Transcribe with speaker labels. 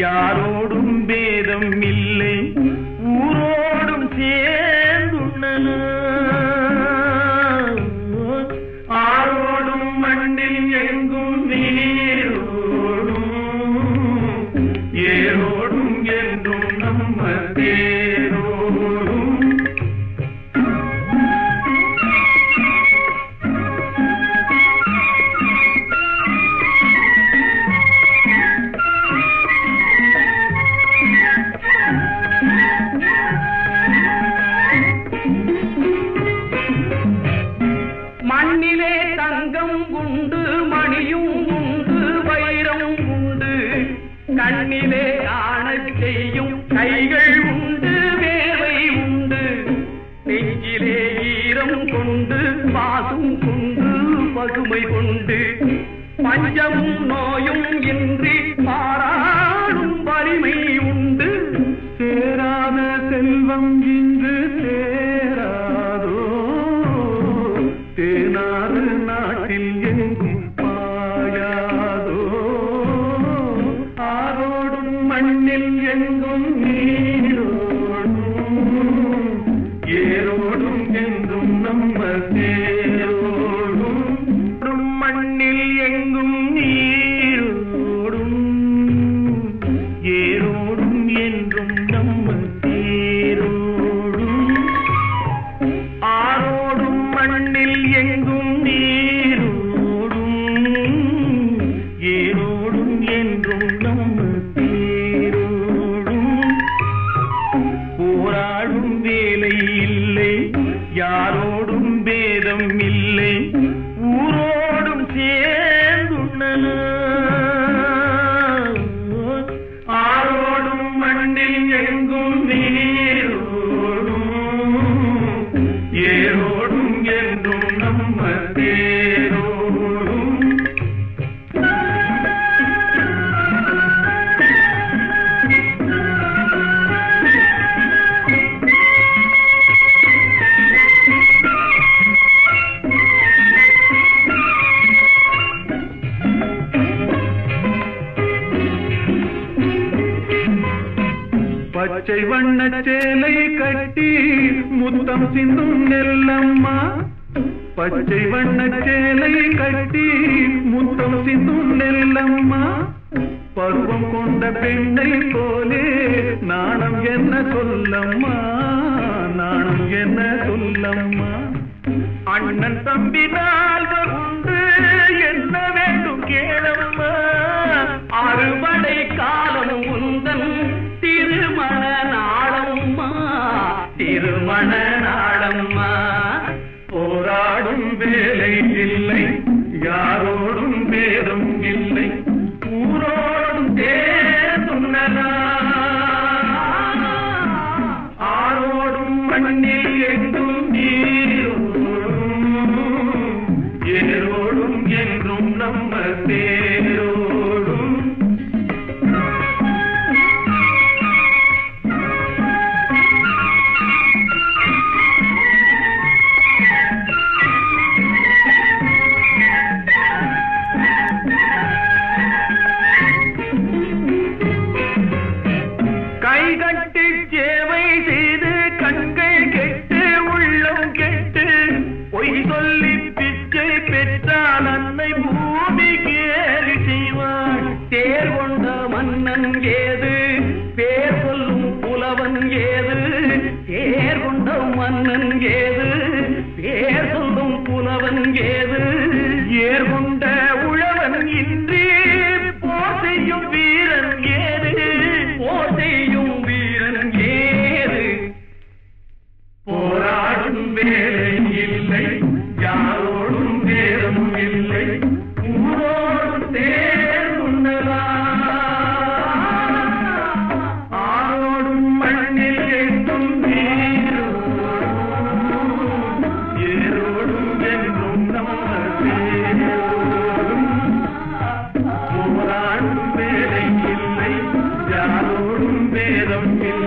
Speaker 1: யாரோடு பாசும் கொண்டு பஞ்சமும் நோயும் இன்றி பாராடும் வலிமை உண்டு.
Speaker 2: சேராத செல்வம் இன்று சேராதோ? தேனாறு நாட்டில் எங்கும் பாயாதோ? ஆரோடும் மண்ணில் எங்கும் நீரோடும். ஏரோடும் என்றும் நம்ம தேரோடும் வண்ண சேலை கட்டி முத்தம் சிந்தும் நெல்லம்மா. பச்சை வண்ண சேலை கட்டி முத்தம் சிந்தும் நெல்லம்மா. பருவம் கொண்ட பெண்ணை போலே நாணம் என்ன சொல்லம்மா? நாணம் என்ன சொல்லம்மா? அண்ணன் தம்பி நால்வர் உண்டு என்ன வேண்டும் கேளம்மா?
Speaker 1: அறுவடை காலம் உந்தன் திருமண நாடம்மா
Speaker 2: போராடும் வேலை இல்லை யாரோடும் வேதம் இல்லை ஊரோடும் தேர்ந்துள்ளதா ஆரோடும் மண்ணில் எங்கும் நீ நங்கே Thank you.